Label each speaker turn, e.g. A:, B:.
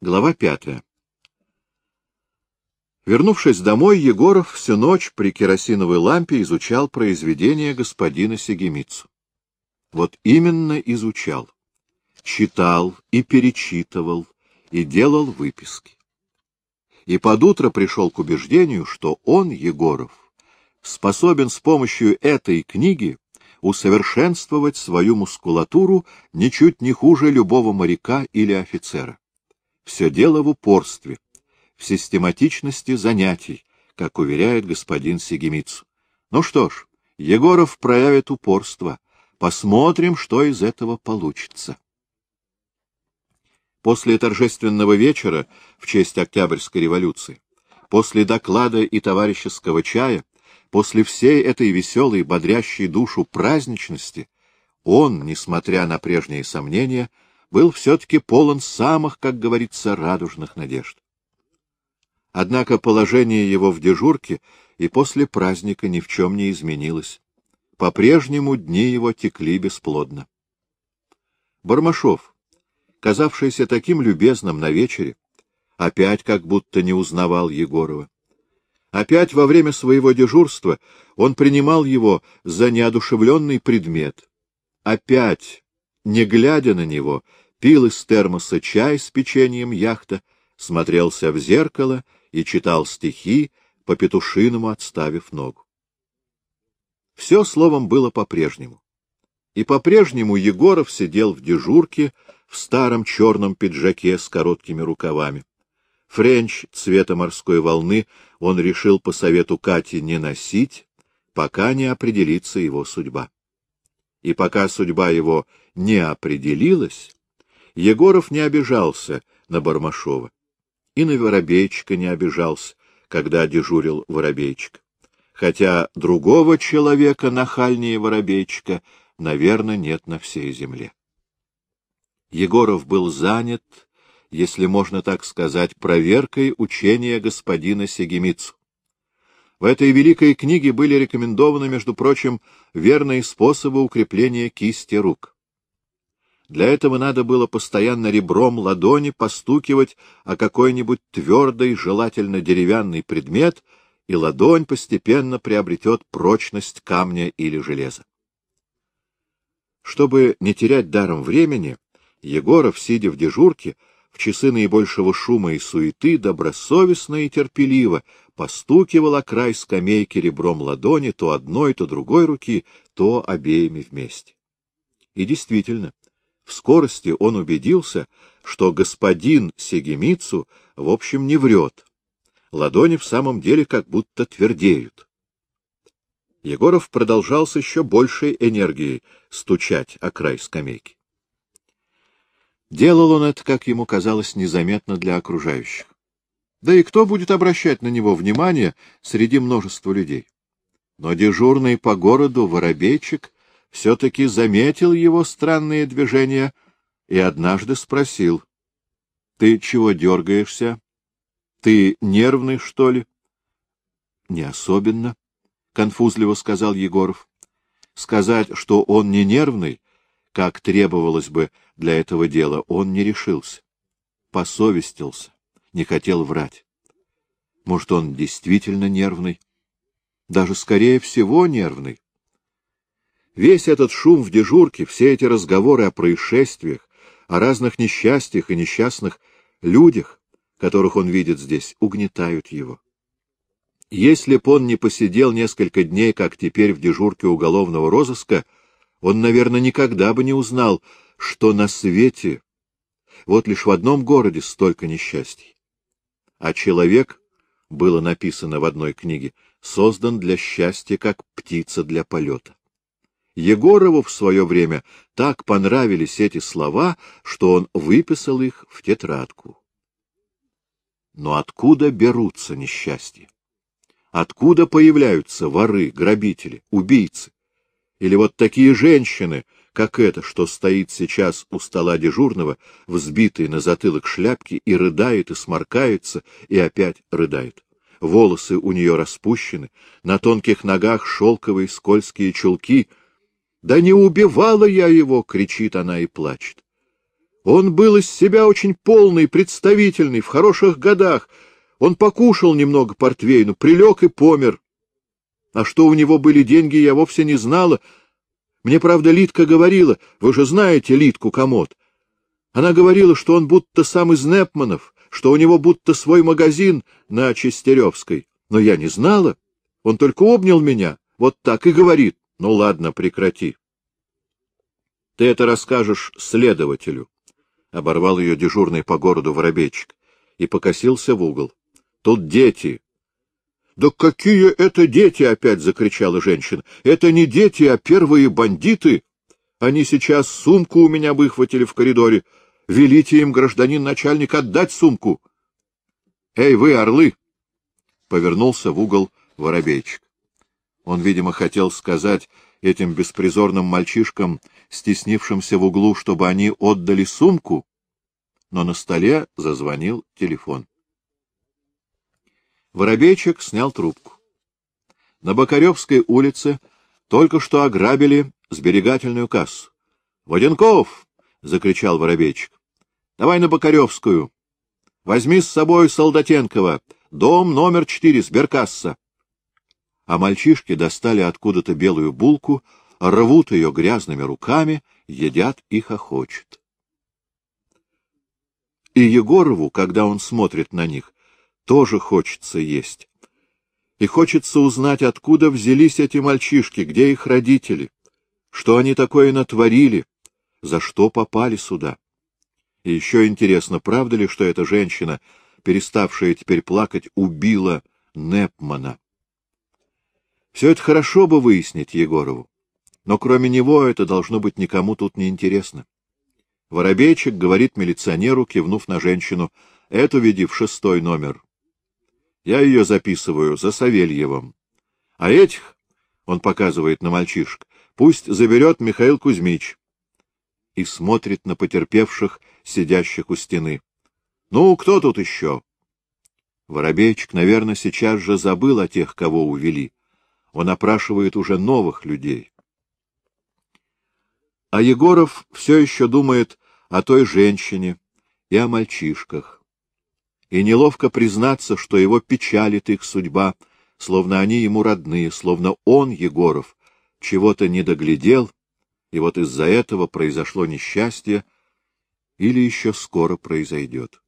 A: Глава пятая. Вернувшись домой, Егоров всю ночь при керосиновой лампе изучал произведения господина Сегемицу. Вот именно изучал. Читал и перечитывал, и делал выписки. И под утро пришел к убеждению, что он, Егоров, способен с помощью этой книги усовершенствовать свою мускулатуру ничуть не хуже любого моряка или офицера. Все дело в упорстве, в систематичности занятий, как уверяет господин Сигемицу. Ну что ж, Егоров проявит упорство. Посмотрим, что из этого получится. После торжественного вечера в честь Октябрьской революции, после доклада и товарищеского чая, после всей этой веселой, бодрящей душу праздничности, он, несмотря на прежние сомнения, был все-таки полон самых, как говорится, радужных надежд. Однако положение его в дежурке и после праздника ни в чем не изменилось. По-прежнему дни его текли бесплодно. Бармашов, казавшийся таким любезным на вечере, опять как будто не узнавал Егорова. Опять во время своего дежурства он принимал его за неодушевленный предмет. Опять не глядя на него, пил из термоса чай с печеньем яхта, смотрелся в зеркало и читал стихи, по-петушиному отставив ногу. Все, словом, было по-прежнему. И по-прежнему Егоров сидел в дежурке в старом черном пиджаке с короткими рукавами. Френч цвета морской волны он решил по совету Кати не носить, пока не определится его судьба. И пока судьба его не определилась, Егоров не обижался на Бармашова. И на Воробейчика не обижался, когда дежурил Воробейчик. Хотя другого человека нахальнее Воробейчика, наверное, нет на всей земле. Егоров был занят, если можно так сказать, проверкой учения господина Сегемицу. В этой великой книге были рекомендованы, между прочим, верные способы укрепления кисти рук. Для этого надо было постоянно ребром ладони постукивать о какой-нибудь твердый, желательно деревянный предмет, и ладонь постепенно приобретет прочность камня или железа. Чтобы не терять даром времени, Егоров, сидя в дежурке, в часы наибольшего шума и суеты, добросовестно и терпеливо постукивал о край скамейки ребром ладони то одной, то другой руки, то обеими вместе. И действительно, в скорости он убедился, что господин Сегемицу в общем не врет. Ладони в самом деле как будто твердеют. Егоров продолжал с еще большей энергией стучать о край скамейки. Делал он это, как ему казалось, незаметно для окружающих. Да и кто будет обращать на него внимание среди множества людей? Но дежурный по городу воробейчик все-таки заметил его странные движения и однажды спросил. — Ты чего дергаешься? Ты нервный, что ли? — Не особенно, — конфузливо сказал Егоров. Сказать, что он не нервный, как требовалось бы для этого дела, он не решился. Посовестился не хотел врать. Может, он действительно нервный? Даже, скорее всего, нервный. Весь этот шум в дежурке, все эти разговоры о происшествиях, о разных несчастьях и несчастных людях, которых он видит здесь, угнетают его. Если б он не посидел несколько дней, как теперь в дежурке уголовного розыска, он, наверное, никогда бы не узнал, что на свете вот лишь в одном городе столько несчастий а человек, было написано в одной книге, создан для счастья, как птица для полета. Егорову в свое время так понравились эти слова, что он выписал их в тетрадку. Но откуда берутся несчастья? Откуда появляются воры, грабители, убийцы? Или вот такие женщины, как эта, что стоит сейчас у стола дежурного, взбитый на затылок шляпки, и рыдает, и сморкается, и опять рыдает. Волосы у нее распущены, на тонких ногах шелковые скользкие чулки. «Да не убивала я его!» — кричит она и плачет. Он был из себя очень полный, представительный, в хороших годах. Он покушал немного портвейну, прилег и помер. А что у него были деньги, я вовсе не знала. Мне, правда, Литка говорила, вы же знаете Литку Комод. Она говорила, что он будто сам из Непманов, что у него будто свой магазин на Честеревской. Но я не знала. Он только обнял меня, вот так и говорит. Ну ладно, прекрати. Ты это расскажешь следователю. Оборвал ее дежурный по городу воробейчик и покосился в угол. Тут дети. Да какие это дети, опять закричала женщина. Это не дети, а первые бандиты. Они сейчас сумку у меня выхватили в коридоре. Велите им, гражданин начальник, отдать сумку. Эй, вы, орлы! Повернулся в угол воробейчик. Он, видимо, хотел сказать этим беспризорным мальчишкам, стеснившимся в углу, чтобы они отдали сумку, но на столе зазвонил телефон. Воробейчик снял трубку. На Бокаревской улице только что ограбили сберегательную кассу. — Воденков! — закричал Воробейчик. — Давай на Бокаревскую. Возьми с собой Солдатенкова. Дом номер четыре, сберкасса а мальчишки достали откуда-то белую булку, рвут ее грязными руками, едят и хохочут. И Егорову, когда он смотрит на них, тоже хочется есть. И хочется узнать, откуда взялись эти мальчишки, где их родители, что они такое натворили, за что попали сюда. И еще интересно, правда ли, что эта женщина, переставшая теперь плакать, убила Непмана? Все это хорошо бы выяснить Егорову, но кроме него это должно быть никому тут не интересно. Воробейчик говорит милиционеру, кивнув на женщину, — эту веди в шестой номер. Я ее записываю за Савельевым. А этих, — он показывает на мальчишек, — пусть заберет Михаил Кузьмич. И смотрит на потерпевших, сидящих у стены. — Ну, кто тут еще? Воробейчик, наверное, сейчас же забыл о тех, кого увели он опрашивает уже новых людей. А Егоров все еще думает о той женщине и о мальчишках. И неловко признаться, что его печалит их судьба, словно они ему родные, словно он, Егоров, чего-то не доглядел, и вот из-за этого произошло несчастье или еще скоро произойдет.